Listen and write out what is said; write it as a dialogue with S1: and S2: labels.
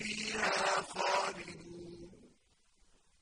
S1: في